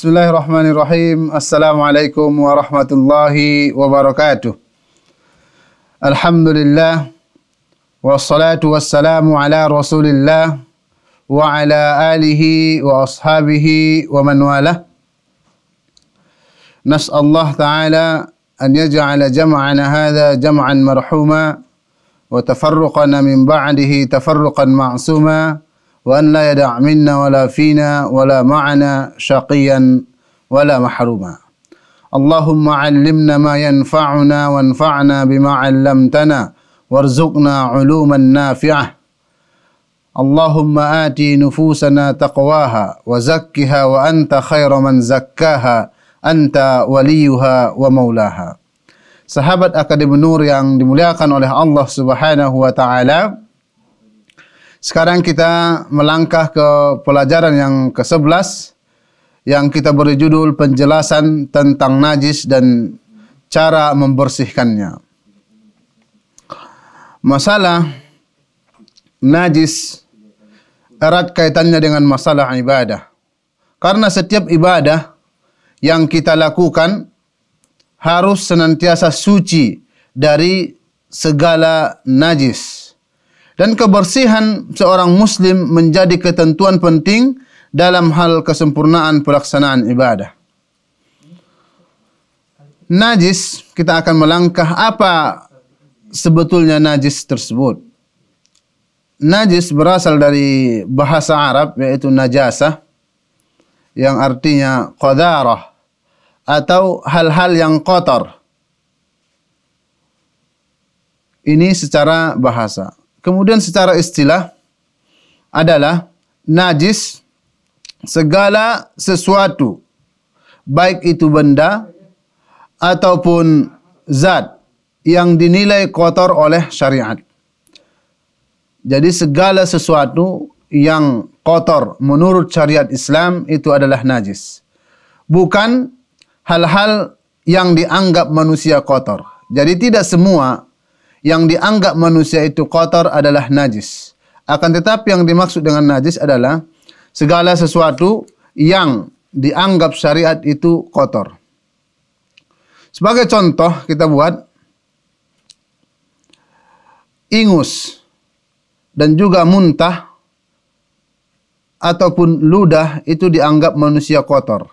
بسم الله الرحمن الرحيم السلام عليكم ورحمة الله وبركاته الحمد لله والصلاة والسلام على رسول الله وعلى آله وأصحابه ومن والاه نسأل الله تعالى أن يجعل جمعنا هذا جمعا مرحوما وتفرقنا من بعده تفرقا معصوما وأن لا يدع منا ولا فينا ولا معنا شقيا ولا محروما. اللهم علمنا ما ينفعنا وانفعنا بما علمتنا وارزقنا علوما نافعة. اللهم آت نفوسنا تقواها وزكها وأنت خير من زكاها أنت وليها ومولاها. Sahabat Akademi Nur yang dimuliakan oleh Allah Subhanahu wa taala, Sekarang kita melangkah ke pelajaran yang ke-11 yang kita beri judul penjelasan tentang najis dan cara membersihkannya. Masalah najis erat kaitannya dengan masalah ibadah. Karena setiap ibadah yang kita lakukan harus senantiasa suci dari segala najis. Dan kebersihan seorang muslim menjadi ketentuan penting dalam hal kesempurnaan pelaksanaan ibadah. Najis, kita akan melangkah apa sebetulnya najis tersebut. Najis berasal dari bahasa Arab yaitu najasah yang artinya qadarah atau hal-hal yang kotor. Ini secara bahasa. Kemudian secara istilah adalah najis segala sesuatu baik itu benda ataupun zat yang dinilai kotor oleh syariat. Jadi segala sesuatu yang kotor menurut syariat Islam itu adalah najis. Bukan hal-hal yang dianggap manusia kotor. Jadi tidak semua yang dianggap manusia itu kotor adalah najis. Akan tetapi yang dimaksud dengan najis adalah segala sesuatu yang dianggap syariat itu kotor. Sebagai contoh kita buat ingus dan juga muntah ataupun ludah itu dianggap manusia kotor.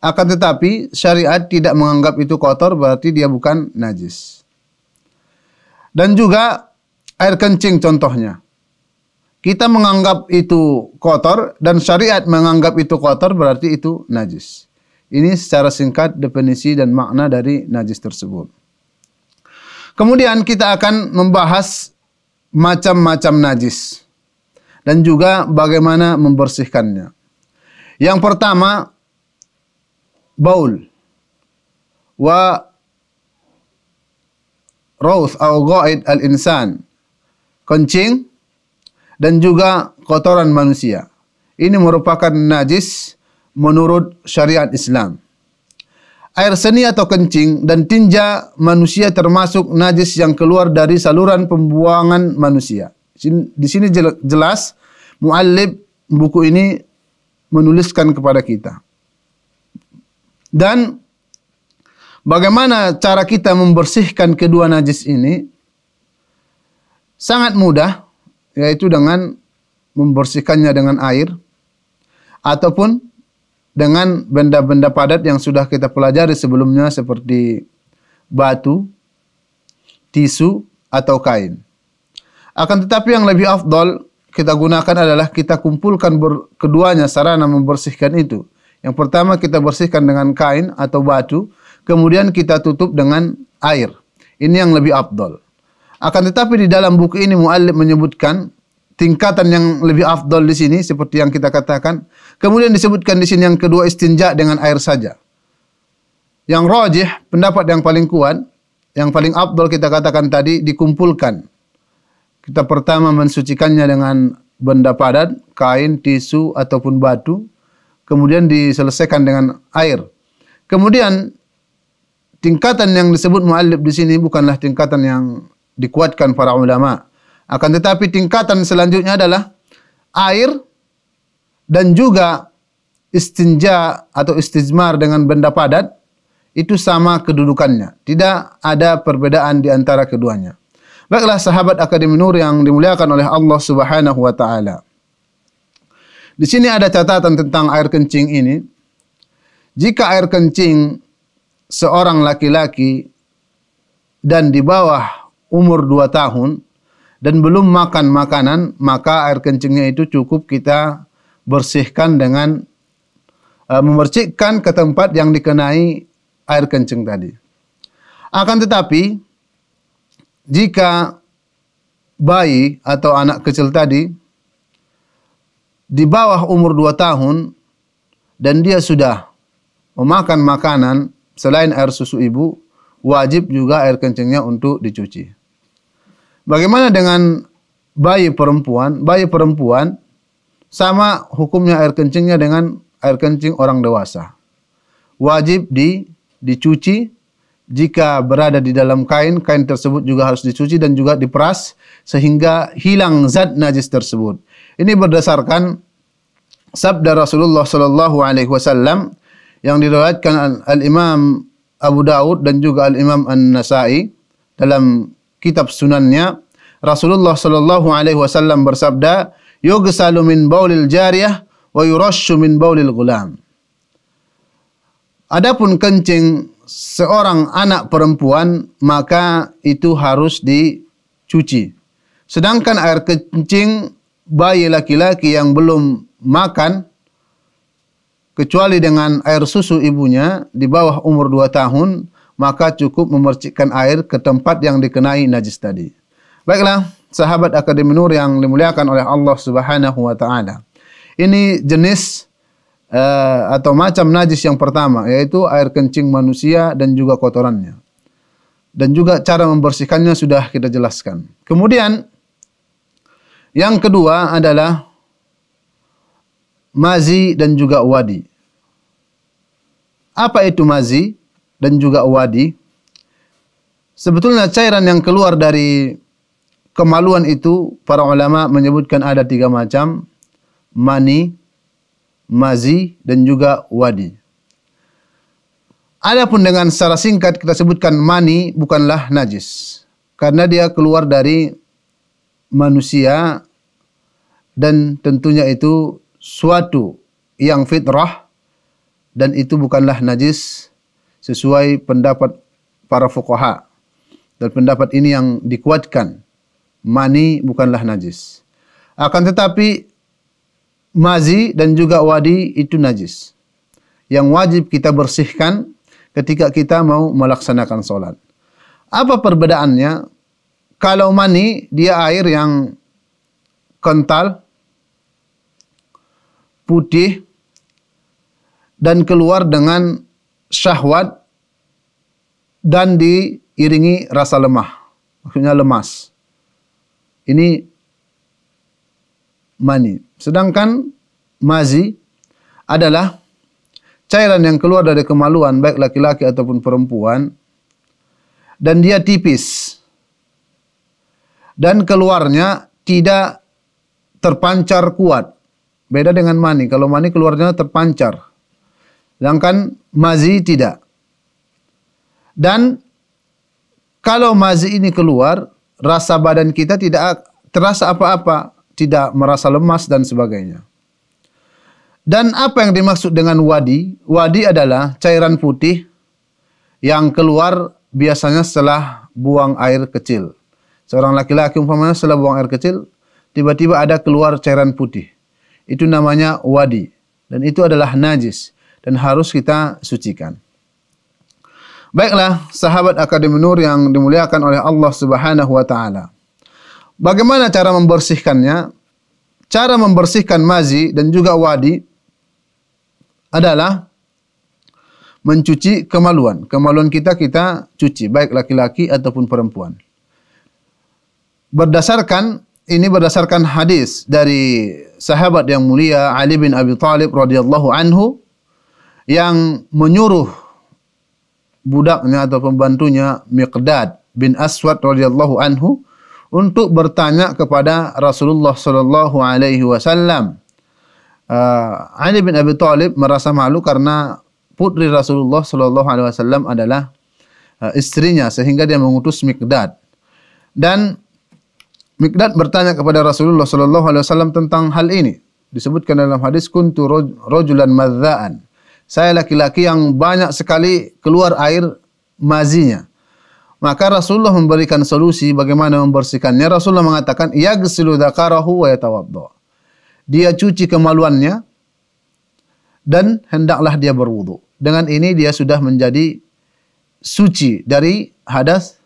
Akan tetapi syariat tidak menganggap itu kotor berarti dia bukan najis. Dan juga air kencing contohnya. Kita menganggap itu kotor dan syariat menganggap itu kotor berarti itu najis. Ini secara singkat definisi dan makna dari najis tersebut. Kemudian kita akan membahas macam-macam najis dan juga bagaimana membersihkannya. Yang pertama baul wa rauth atau ghaid al-insan. Kencing dan juga kotoran manusia. Ini merupakan najis menurut syariat Islam. Air seni atau kencing dan tinja manusia termasuk najis yang keluar dari saluran pembuangan manusia. Di sini jelas muallib buku ini menuliskan kepada kita. Dan Bagaimana cara kita membersihkan kedua najis ini? Sangat mudah, yaitu dengan membersihkannya dengan air ataupun dengan benda-benda padat yang sudah kita pelajari sebelumnya seperti batu, tisu atau kain. Akan tetapi yang lebih afdol kita gunakan adalah kita kumpulkan keduanya sarana membersihkan itu. Yang pertama kita bersihkan dengan kain atau batu kemudian kita tutup dengan air. Ini yang lebih afdol. Akan tetapi di dalam buku ini muallif menyebutkan tingkatan yang lebih afdol di sini seperti yang kita katakan. Kemudian disebutkan di sini yang kedua istinja dengan air saja. Yang rajih, pendapat yang paling kuat, yang paling afdol kita katakan tadi dikumpulkan. Kita pertama mensucikannya dengan benda padat, kain, tisu ataupun batu, kemudian diselesaikan dengan air. Kemudian tingkatan yang disebut muallif di sini bukanlah tingkatan yang dikuatkan para ulama. Akan tetapi tingkatan selanjutnya adalah air dan juga istinja atau istijmar dengan benda padat itu sama kedudukannya. Tidak ada perbedaan di antara keduanya. Baiklah sahabat Akademi Nur yang dimuliakan oleh Allah Subhanahu wa taala. Di sini ada catatan tentang air kencing ini. Jika air kencing seorang laki-laki dan di bawah umur 2 tahun dan belum makan makanan, maka air kencingnya itu cukup kita bersihkan dengan uh, memercikkan ke tempat yang dikenai air kencing tadi. Akan tetapi jika bayi atau anak kecil tadi di bawah umur 2 tahun dan dia sudah memakan makanan selain air susu ibu, wajib juga air kencingnya untuk dicuci. Bagaimana dengan bayi perempuan? Bayi perempuan sama hukumnya air kencingnya dengan air kencing orang dewasa. Wajib di dicuci jika berada di dalam kain, kain tersebut juga harus dicuci dan juga diperas sehingga hilang zat najis tersebut. Ini berdasarkan sabda Rasulullah sallallahu alaihi wasallam yang diriwayatkan Al-Imam Abu Daud dan juga Al-Imam An-Nasa'i dalam kitab sunannya Rasulullah sallallahu alaihi wasallam bersabda yughsalu min baulil jariyah wa yurashu min baulil gulam Adapun kencing seorang anak perempuan maka itu harus dicuci. Sedangkan air kencing bayi laki-laki yang belum makan kecuali dengan air susu ibunya di bawah umur 2 tahun maka cukup memercikkan air ke tempat yang dikenai najis tadi. Baiklah, sahabat Akademi Nur yang dimuliakan oleh Allah Subhanahu wa taala. Ini jenis uh, atau macam najis yang pertama yaitu air kencing manusia dan juga kotorannya. Dan juga cara membersihkannya sudah kita jelaskan. Kemudian yang kedua adalah mazi dan juga wadi. Apa itu mazi? dan juga wadi. Sebetulnya cairan yang keluar dari kemaluan itu para ulama menyebutkan ada tiga macam mani, mazi dan juga wadi. Adapun dengan secara singkat kita sebutkan mani bukanlah najis karena dia keluar dari manusia dan tentunya itu suatu yang fitrah dan itu bukanlah najis sesuai pendapat para fuqaha. Dan pendapat ini yang dikuatkan. Mani bukanlah najis. Akan tetapi mazi dan juga wadi itu najis. Yang wajib kita bersihkan ketika kita mau melaksanakan solat. Apa perbedaannya? Kalau mani dia air yang kental, putih, dan keluar dengan syahwat dan diiringi rasa lemah. Maksudnya lemas. Ini mani. Sedangkan mazi adalah cairan yang keluar dari kemaluan baik laki-laki ataupun perempuan dan dia tipis. Dan keluarnya tidak terpancar kuat. Beda dengan mani. Kalau mani keluarnya terpancar. Sedangkan mazi tidak. Dan kalau mazi ini keluar, rasa badan kita tidak terasa apa-apa, tidak merasa lemas dan sebagainya. Dan apa yang dimaksud dengan wadi? Wadi adalah cairan putih yang keluar biasanya setelah buang air kecil. Seorang laki-laki umpamanya setelah buang air kecil, tiba-tiba ada keluar cairan putih. Itu namanya wadi. Dan itu adalah najis dan harus kita sucikan. Baiklah, sahabat Akademi Nur yang dimuliakan oleh Allah Subhanahu wa taala. Bagaimana cara membersihkannya? Cara membersihkan mazi dan juga wadi adalah mencuci kemaluan. Kemaluan kita kita cuci, baik laki-laki ataupun perempuan. Berdasarkan ini berdasarkan hadis dari sahabat yang mulia Ali bin Abi Thalib radhiyallahu anhu yang menyuruh budaknya atau pembantunya Miqdad bin Aswad radhiyallahu anhu untuk bertanya kepada Rasulullah sallallahu alaihi wasallam. Uh, Ali bin Abi Thalib merasa malu karena putri Rasulullah Shallallahu Alaihi Wasallam adalah uh, istrinya sehingga dia mengutus Mikdad dan Mikdad bertanya kepada Rasulullah Shallallahu Alaihi Wasallam tentang hal ini. Disebutkan dalam hadis kuntu rojulan madzaan saya laki-laki yang banyak sekali keluar air mazinya maka Rasulullah memberikan solusi bagaimana membersihkannya. Rasulullah mengatakan, "Yaghsilu dzakarahu wa yatawadda." Dia cuci kemaluannya dan hendaklah dia berwudu. Dengan ini dia sudah menjadi suci dari hadas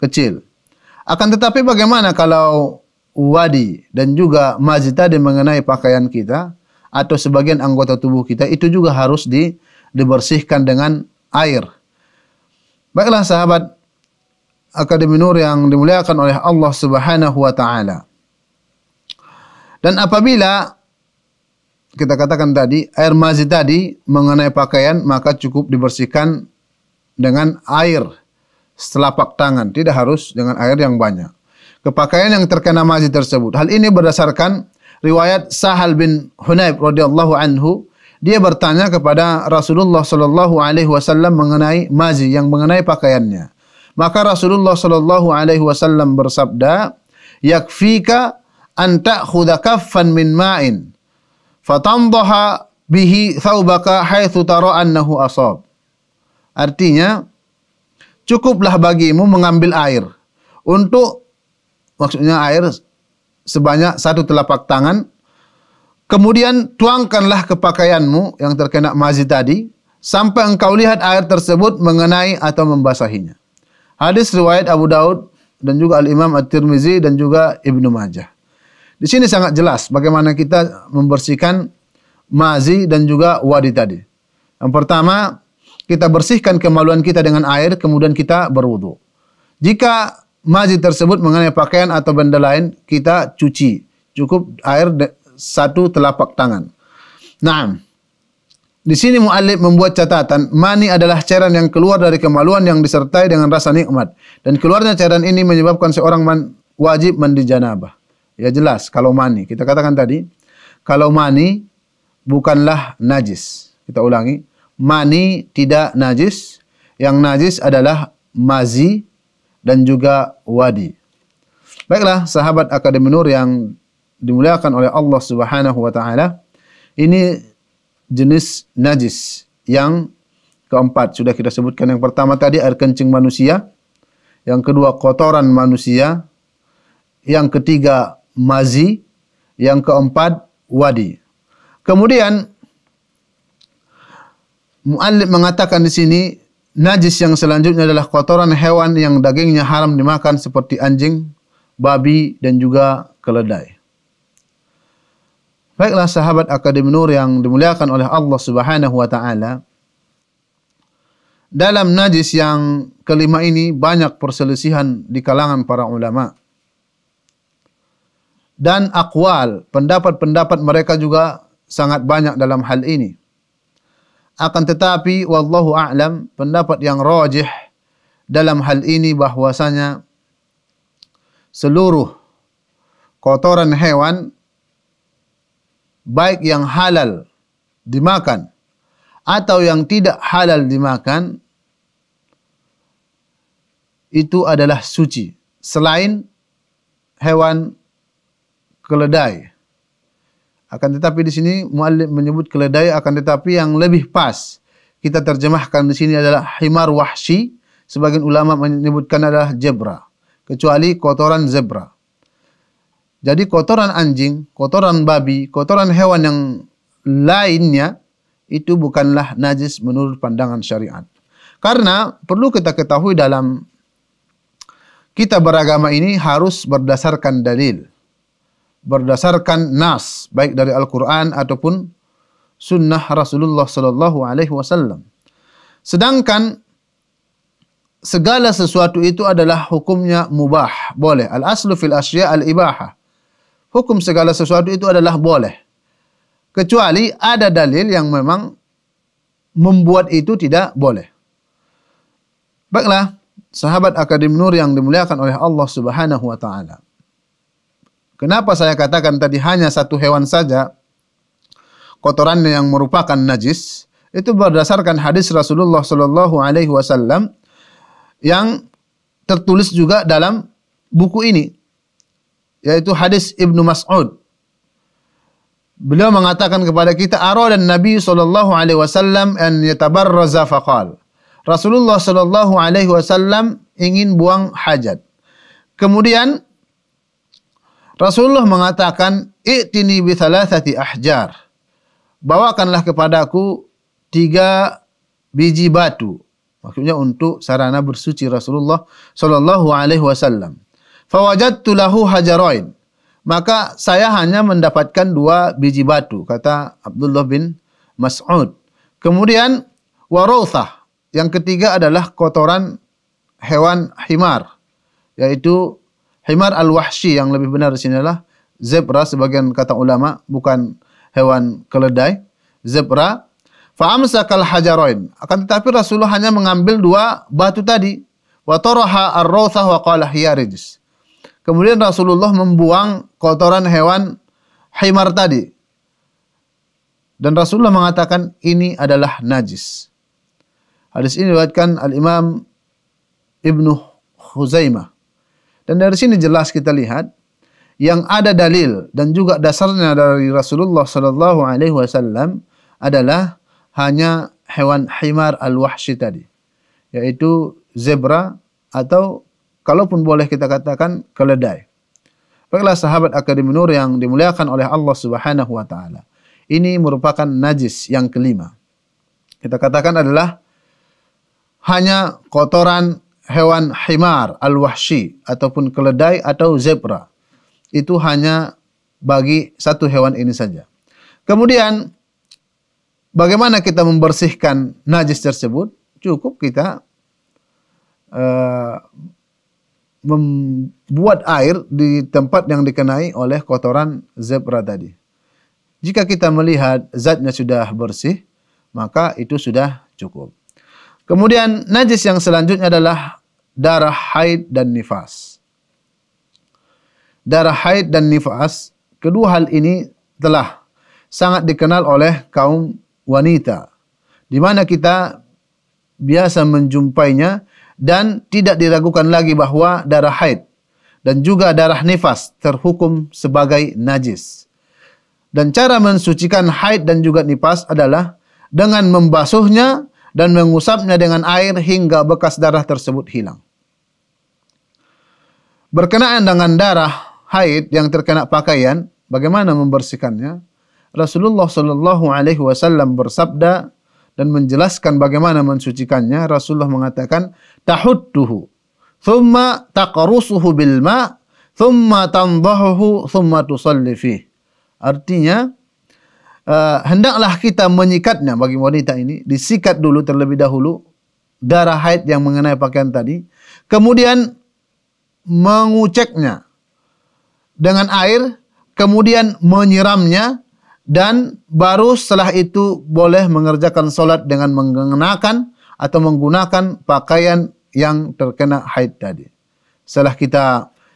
kecil. Akan tetapi bagaimana kalau wadi dan juga mazi tadi mengenai pakaian kita atau sebagian anggota tubuh kita itu juga harus di, dibersihkan dengan air Baiklah sahabat Akademi Nur yang dimuliakan oleh Allah Subhanahu wa taala. Dan apabila kita katakan tadi air mazi tadi mengenai pakaian maka cukup dibersihkan dengan air selapak tangan, tidak harus dengan air yang banyak. Kepakaian yang terkena mazi tersebut. Hal ini berdasarkan riwayat Sahal bin Hunayb radhiyallahu anhu dia bertanya kepada Rasulullah sallallahu alaihi wasallam mengenai mazi yang mengenai pakaiannya. Maka Rasulullah sallallahu alaihi wasallam bersabda, "Yakfika an ta'khudha kaffan min ma'in fatandaha bihi thawbaka haitsu tara annahu asab." Artinya, cukuplah bagimu mengambil air untuk maksudnya air sebanyak satu telapak tangan Kemudian tuangkanlah kepakaianmu yang terkena mazi tadi sampai engkau lihat air tersebut mengenai atau membasahinya. Hadis riwayat Abu Daud dan juga Al Imam At-Tirmizi dan juga Ibnu Majah. Di sini sangat jelas bagaimana kita membersihkan mazi dan juga wadi tadi. Yang pertama, kita bersihkan kemaluan kita dengan air, kemudian kita berwudu. Jika mazi tersebut mengenai pakaian atau benda lain, kita cuci. Cukup air satu telapak tangan. Nah, di sini muallif membuat catatan, mani adalah cairan yang keluar dari kemaluan yang disertai dengan rasa nikmat. Dan keluarnya cairan ini menyebabkan seorang man, wajib mandi janabah. Ya jelas, kalau mani. Kita katakan tadi, kalau mani bukanlah najis. Kita ulangi, mani tidak najis. Yang najis adalah mazi dan juga wadi. Baiklah, sahabat Akademi Nur yang dimuliakan oleh Allah Subhanahu wa taala. Ini jenis najis yang keempat sudah kita sebutkan yang pertama tadi air kencing manusia, yang kedua kotoran manusia, yang ketiga mazi, yang keempat wadi. Kemudian muallif mengatakan di sini najis yang selanjutnya adalah kotoran hewan yang dagingnya haram dimakan seperti anjing, babi dan juga keledai. Baiklah sahabat Akademi Nur yang dimuliakan oleh Allah Subhanahu wa taala. Dalam najis yang kelima ini banyak perselisihan di kalangan para ulama. Dan akwal, pendapat-pendapat mereka juga sangat banyak dalam hal ini. Akan tetapi wallahu a'lam pendapat yang rajih dalam hal ini bahwasanya seluruh kotoran hewan baik yang halal dimakan atau yang tidak halal dimakan itu adalah suci selain hewan keledai. Akan tetapi di sini muallif menyebut keledai akan tetapi yang lebih pas kita terjemahkan di sini adalah himar wahsi. Sebagian ulama menyebutkan adalah zebra. Kecuali kotoran zebra. Jadi kotoran anjing, kotoran babi, kotoran hewan yang lainnya itu bukanlah najis menurut pandangan syariat. Karena perlu kita ketahui dalam kita beragama ini harus berdasarkan dalil. Berdasarkan nas, baik dari Al-Quran ataupun sunnah Rasulullah sallallahu alaihi wasallam. Sedangkan segala sesuatu itu adalah hukumnya mubah, boleh. Al-aslu fil asya al-ibahah hukum segala sesuatu itu adalah boleh. Kecuali ada dalil yang memang membuat itu tidak boleh. Baiklah, sahabat Akademi Nur yang dimuliakan oleh Allah Subhanahu wa taala. Kenapa saya katakan tadi hanya satu hewan saja kotorannya yang merupakan najis itu berdasarkan hadis Rasulullah Shallallahu Alaihi Wasallam yang tertulis juga dalam buku ini yaitu hadis Ibnu Mas'ud. Beliau mengatakan kepada kita dan Nabi sallallahu alaihi wasallam an yatabarraza faqal. Rasulullah sallallahu alaihi wasallam ingin buang hajat. Kemudian Rasulullah mengatakan, "I'tini bi thalathati ahjar." Bawakanlah kepadaku tiga biji batu. Maksudnya untuk sarana bersuci Rasulullah sallallahu alaihi wasallam. Fawajadtu lahu hajarain. Maka saya hanya mendapatkan dua biji batu, kata Abdullah bin Mas'ud. Kemudian warothah. Yang ketiga adalah kotoran hewan himar. Yaitu himar al-wahshi yang lebih benar di sini adalah zebra sebagian kata ulama bukan hewan keledai zebra fa'amsakal hajaroin akan tetapi Rasulullah hanya mengambil dua batu tadi wa taraha ar-rawthah wa qala hiya rijis Kemudian Rasulullah membuang kotoran hewan himar tadi. Dan Rasulullah mengatakan ini adalah najis. Hadis ini diriwayatkan Al-Imam Ibnu Khuzaimah. Dan dari sini jelas kita lihat yang ada dalil dan juga dasarnya dari Rasulullah sallallahu alaihi wasallam adalah hanya hewan himar al-wahsy tadi yaitu zebra atau kalaupun boleh kita katakan keledai. Baiklah sahabat Akademi Nur yang dimuliakan oleh Allah Subhanahu wa taala. Ini merupakan najis yang kelima. Kita katakan adalah hanya kotoran hewan himar al-wahshi ataupun keledai atau zebra. Itu hanya bagi satu hewan ini saja. Kemudian bagaimana kita membersihkan najis tersebut? Cukup kita uh, membuat air di tempat yang dikenai oleh kotoran zebra tadi. Jika kita melihat zatnya sudah bersih, maka itu sudah cukup. Kemudian najis yang selanjutnya adalah darah haid dan nifas. Darah haid dan nifas, kedua hal ini telah sangat dikenal oleh kaum wanita. Di mana kita biasa menjumpainya dan tidak diragukan lagi bahwa darah haid dan juga darah nifas terhukum sebagai najis. Dan cara mensucikan haid dan juga nifas adalah dengan membasuhnya dan mengusapnya dengan air hingga bekas darah tersebut hilang. Berkenaan dengan darah haid yang terkena pakaian, bagaimana membersihkannya? Rasulullah Shallallahu Alaihi Wasallam bersabda, dan menjelaskan bagaimana mensucikannya, Rasulullah mengatakan tahudduhu thumma taqrusuhu bil ma thumma tandahuhu thumma tusalli fih. Artinya uh, hendaklah kita menyikatnya bagi wanita ini, disikat dulu terlebih dahulu darah haid yang mengenai pakaian tadi, kemudian menguceknya dengan air, kemudian menyiramnya dan baru setelah itu boleh mengerjakan solat dengan mengenakan atau menggunakan pakaian yang terkena haid tadi. Setelah kita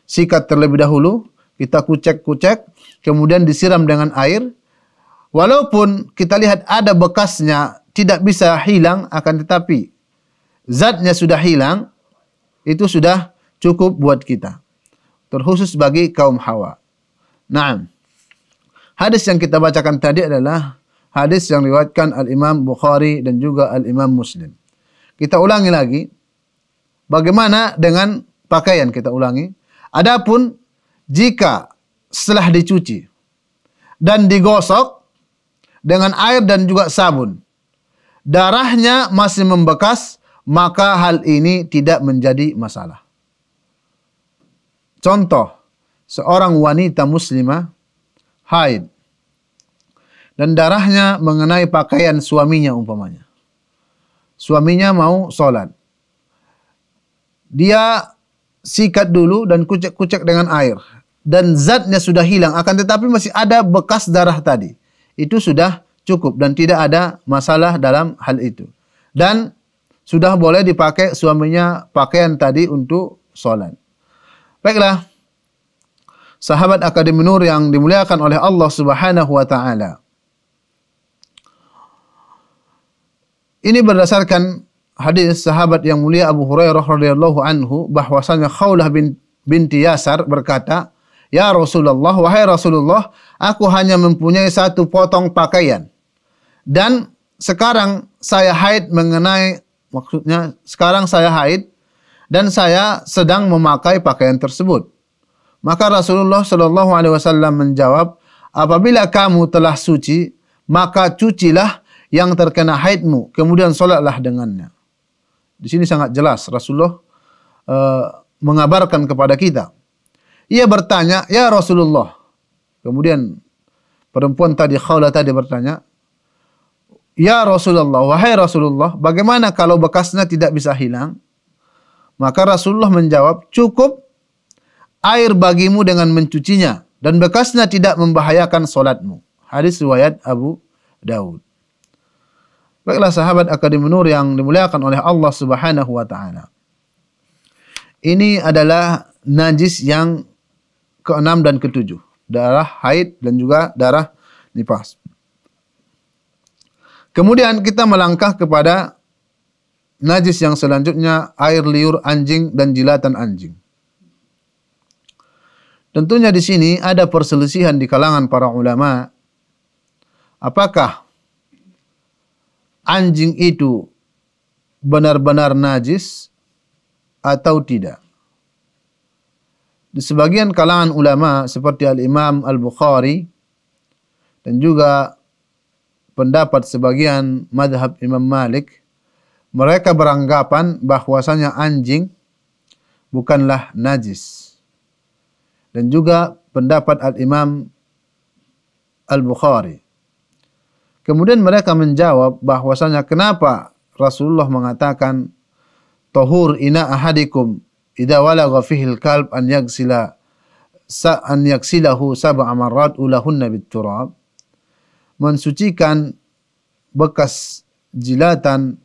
sikat terlebih dahulu, kita kucek-kucek, kemudian disiram dengan air. Walaupun kita lihat ada bekasnya tidak bisa hilang, akan tetapi zatnya sudah hilang, itu sudah cukup buat kita. Terkhusus bagi kaum hawa. Naam. Hadis yang kita bacakan tadi adalah hadis yang diriwayatkan Al-Imam Bukhari dan juga Al-Imam Muslim. Kita ulangi lagi. Bagaimana dengan pakaian kita ulangi. Adapun jika setelah dicuci dan digosok dengan air dan juga sabun, darahnya masih membekas, maka hal ini tidak menjadi masalah. Contoh, seorang wanita muslimah haid dan darahnya mengenai pakaian suaminya umpamanya. Suaminya mau sholat. Dia sikat dulu dan kucek-kucek dengan air. Dan zatnya sudah hilang. Akan tetapi masih ada bekas darah tadi. Itu sudah cukup dan tidak ada masalah dalam hal itu. Dan sudah boleh dipakai suaminya pakaian tadi untuk sholat. Baiklah sahabat Akademi Nur yang dimuliakan oleh Allah Subhanahu wa taala. ini berdasarkan hadis sahabat yang mulia Abu Hurairah radhiyallahu anhu bahwasanya Khawlah bin, binti Yasar berkata, "Ya Rasulullah, wahai Rasulullah, aku hanya mempunyai satu potong pakaian. Dan sekarang saya haid mengenai maksudnya sekarang saya haid dan saya sedang memakai pakaian tersebut." Maka Rasulullah Shallallahu alaihi wasallam menjawab, "Apabila kamu telah suci, maka cucilah yang terkena haidmu, kemudian solatlah dengannya." Di sini sangat jelas Rasulullah uh, mengabarkan kepada kita. Ia bertanya, "Ya Rasulullah." Kemudian perempuan tadi Khawla tadi bertanya, "Ya Rasulullah, wahai Rasulullah, bagaimana kalau bekasnya tidak bisa hilang?" Maka Rasulullah menjawab, "Cukup air bagimu dengan mencucinya dan bekasnya tidak membahayakan solatmu." Hadis riwayat Abu Daud. Baiklah sahabat Akademi Nur yang dimuliakan oleh Allah Subhanahu wa taala. Ini adalah najis yang keenam dan ketujuh. Darah haid dan juga darah nifas. Kemudian kita melangkah kepada najis yang selanjutnya air liur anjing dan jilatan anjing. Tentunya di sini ada perselisihan di kalangan para ulama. Apakah anjing itu benar-benar najis atau tidak. Di sebagian kalangan ulama seperti Al-Imam Al-Bukhari dan juga pendapat sebagian madhab Imam Malik, mereka beranggapan bahwasanya anjing bukanlah najis. Dan juga pendapat Al-Imam Al-Bukhari. Kemudian mereka menjawab bahwasanya kenapa Rasulullah mengatakan tahur ina ahadikum idza walagha fihi al-kalb an yagsila sa an yaksilahu sab'a marrat ulahunna bit-turab mensucikan bekas jilatan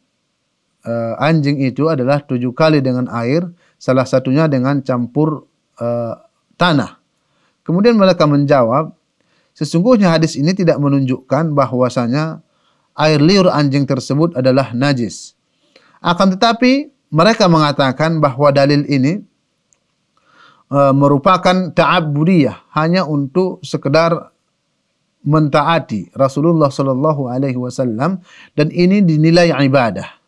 uh, anjing itu adalah tujuh kali dengan air salah satunya dengan campur uh, tanah kemudian mereka menjawab Sesungguhnya hadis ini tidak menunjukkan bahwasanya air liur anjing tersebut adalah najis. Akan tetapi mereka mengatakan bahwa dalil ini e, merupakan ta'abbudiyah hanya untuk sekedar mentaati Rasulullah Shallallahu Alaihi Wasallam dan ini dinilai ibadah.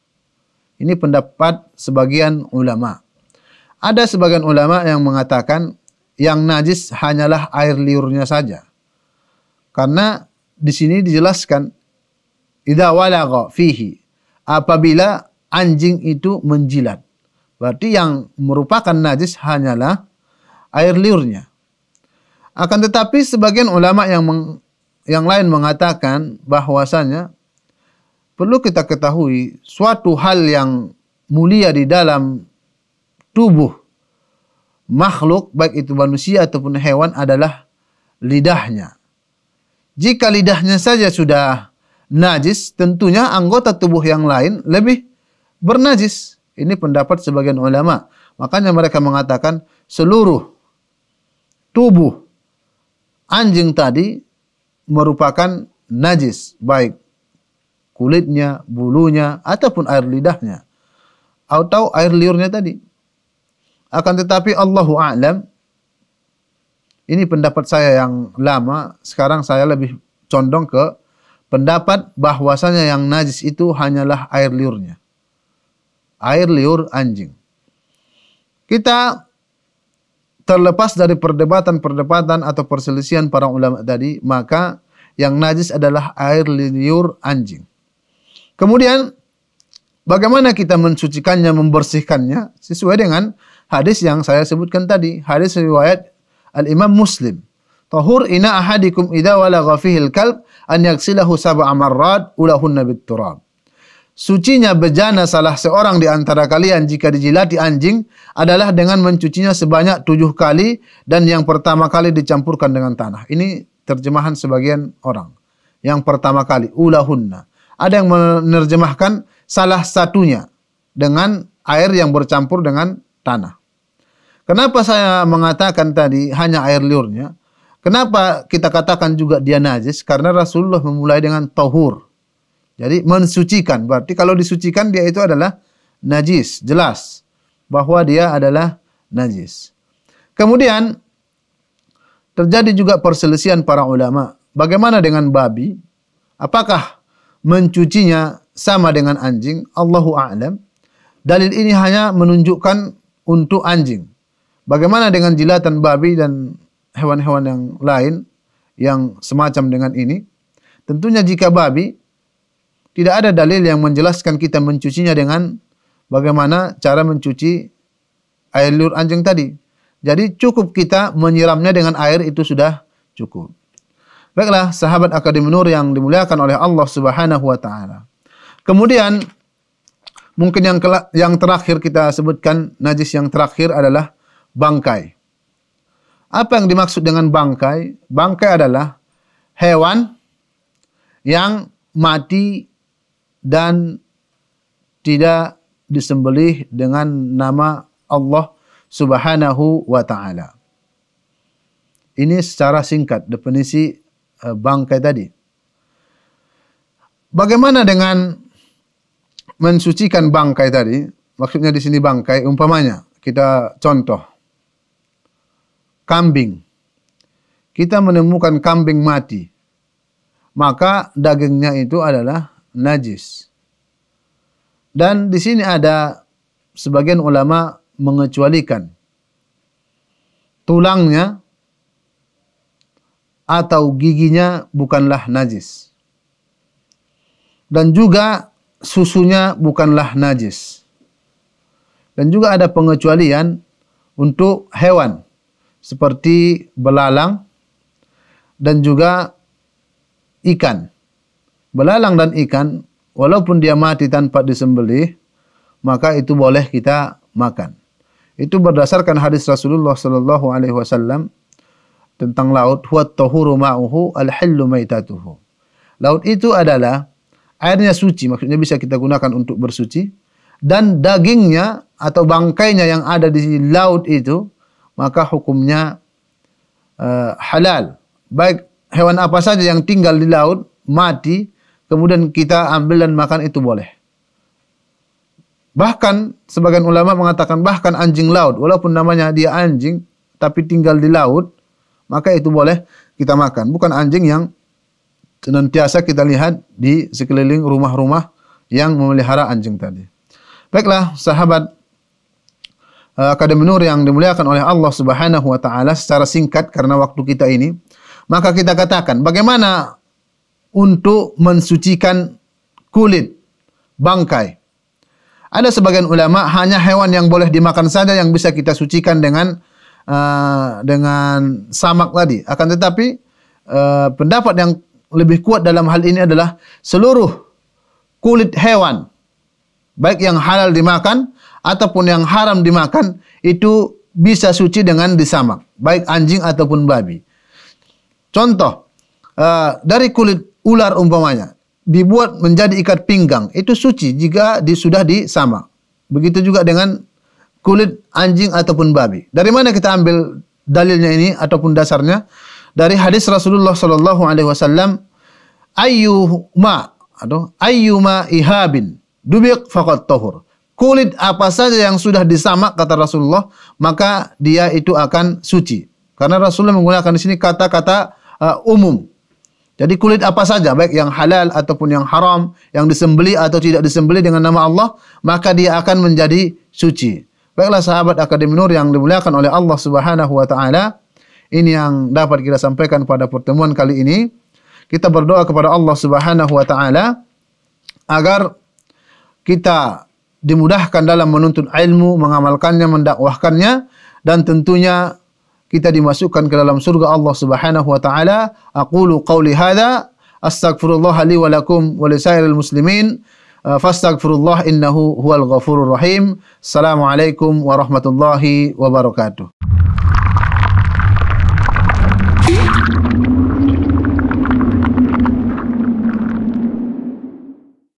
Ini pendapat sebagian ulama. Ada sebagian ulama yang mengatakan yang najis hanyalah air liurnya saja. Karena di sini dijelaskan idza walagha fihi apabila anjing itu menjilat. Berarti yang merupakan najis hanyalah air liurnya. Akan tetapi sebagian ulama yang meng, yang lain mengatakan bahwasanya perlu kita ketahui suatu hal yang mulia di dalam tubuh makhluk baik itu manusia ataupun hewan adalah lidahnya. Jika lidahnya saja sudah najis, tentunya anggota tubuh yang lain lebih bernajis. Ini pendapat sebagian ulama. Makanya mereka mengatakan seluruh tubuh anjing tadi merupakan najis, baik kulitnya, bulunya, ataupun air lidahnya. Atau air liurnya tadi. Akan tetapi Allahu a'lam ini pendapat saya yang lama, sekarang saya lebih condong ke pendapat bahwasanya yang najis itu hanyalah air liurnya. Air liur anjing. Kita terlepas dari perdebatan-perdebatan atau perselisihan para ulama tadi, maka yang najis adalah air liur anjing. Kemudian bagaimana kita mensucikannya, membersihkannya sesuai dengan hadis yang saya sebutkan tadi, hadis riwayat Al-Imam Muslim. Tahur ina ahadikum idza walagha fihi al-kalb an yaghsilahu sab'a marrat ulahunna bit-turab. Sucinya bejana salah seorang di antara kalian jika dijilati anjing adalah dengan mencucinya sebanyak tujuh kali dan yang pertama kali dicampurkan dengan tanah. Ini terjemahan sebagian orang. Yang pertama kali, ulahunna. Ada yang menerjemahkan salah satunya dengan air yang bercampur dengan tanah. Kenapa saya mengatakan tadi hanya air liurnya? Kenapa kita katakan juga dia najis? Karena Rasulullah memulai dengan tahur. Jadi mensucikan berarti kalau disucikan dia itu adalah najis, jelas bahwa dia adalah najis. Kemudian terjadi juga perselisihan para ulama. Bagaimana dengan babi? Apakah mencucinya sama dengan anjing? Allahu a'lam. Dalil ini hanya menunjukkan untuk anjing. Bagaimana dengan jilatan babi dan hewan-hewan yang lain yang semacam dengan ini? Tentunya jika babi tidak ada dalil yang menjelaskan kita mencucinya dengan bagaimana cara mencuci air liur anjing tadi. Jadi cukup kita menyiramnya dengan air itu sudah cukup. Baiklah, sahabat Akademi Nur yang dimuliakan oleh Allah Subhanahu wa taala. Kemudian mungkin yang yang terakhir kita sebutkan najis yang terakhir adalah bangkai. Apa yang dimaksud dengan bangkai? Bangkai adalah hewan yang mati dan tidak disembelih dengan nama Allah Subhanahu wa taala. Ini secara singkat definisi bangkai tadi. Bagaimana dengan mensucikan bangkai tadi? Maksudnya di sini bangkai umpamanya kita contoh kambing. Kita menemukan kambing mati. Maka dagingnya itu adalah najis. Dan di sini ada sebagian ulama mengecualikan tulangnya atau giginya bukanlah najis. Dan juga susunya bukanlah najis. Dan juga ada pengecualian untuk hewan seperti belalang dan juga ikan belalang dan ikan walaupun dia mati tanpa disembelih maka itu boleh kita makan. Itu berdasarkan hadis Rasulullah sallallahu alaihi wasallam tentang laut huwa tahuru ma'uhu al-hillu maitatuhu. Laut itu adalah airnya suci, maksudnya bisa kita gunakan untuk bersuci dan dagingnya atau bangkainya yang ada di laut itu maka hukumnya uh, halal. Baik hewan apa saja yang tinggal di laut mati kemudian kita ambil dan makan itu boleh. Bahkan sebagian ulama mengatakan bahkan anjing laut walaupun namanya dia anjing tapi tinggal di laut maka itu boleh kita makan. Bukan anjing yang senantiasa kita lihat di sekeliling rumah-rumah yang memelihara anjing tadi. Baiklah sahabat uh, Akademi Nur yang dimuliakan oleh Allah Subhanahu wa taala secara singkat karena waktu kita ini maka kita katakan bagaimana untuk mensucikan kulit bangkai. Ada sebagian ulama hanya hewan yang boleh dimakan saja yang bisa kita sucikan dengan uh, dengan samak tadi. Akan tetapi uh, pendapat yang lebih kuat dalam hal ini adalah seluruh kulit hewan baik yang halal dimakan ataupun yang haram dimakan itu bisa suci dengan disamak, baik anjing ataupun babi. Contoh uh, dari kulit ular umpamanya dibuat menjadi ikat pinggang itu suci jika sudah disamak. Begitu juga dengan kulit anjing ataupun babi. Dari mana kita ambil dalilnya ini ataupun dasarnya? Dari hadis Rasulullah sallallahu alaihi wasallam ayyuma atau ayyuma ihabin dubiq faqad tahur. Kulit apa saja yang sudah disamak kata Rasulullah, maka dia itu akan suci. Karena Rasulullah menggunakan di sini kata-kata uh, umum jadi kulit apa saja baik yang halal ataupun yang haram, yang disembeli atau tidak disembeli dengan nama Allah, maka dia akan menjadi suci. Baiklah sahabat Akademi Nur yang dimuliakan oleh Allah Subhanahu wa taala, ini yang dapat kita sampaikan pada pertemuan kali ini. Kita berdoa kepada Allah Subhanahu wa taala agar kita dimudahkan dalam menuntut ilmu, mengamalkannya, mendakwahkannya dan tentunya kita dimasukkan ke dalam surga Allah Subhanahu wa taala. Aqulu qawli hadza astaghfirullah li wa lakum wa lisairil muslimin fastaghfirullah innahu huwal ghafurur rahim. Assalamualaikum warahmatullahi wabarakatuh.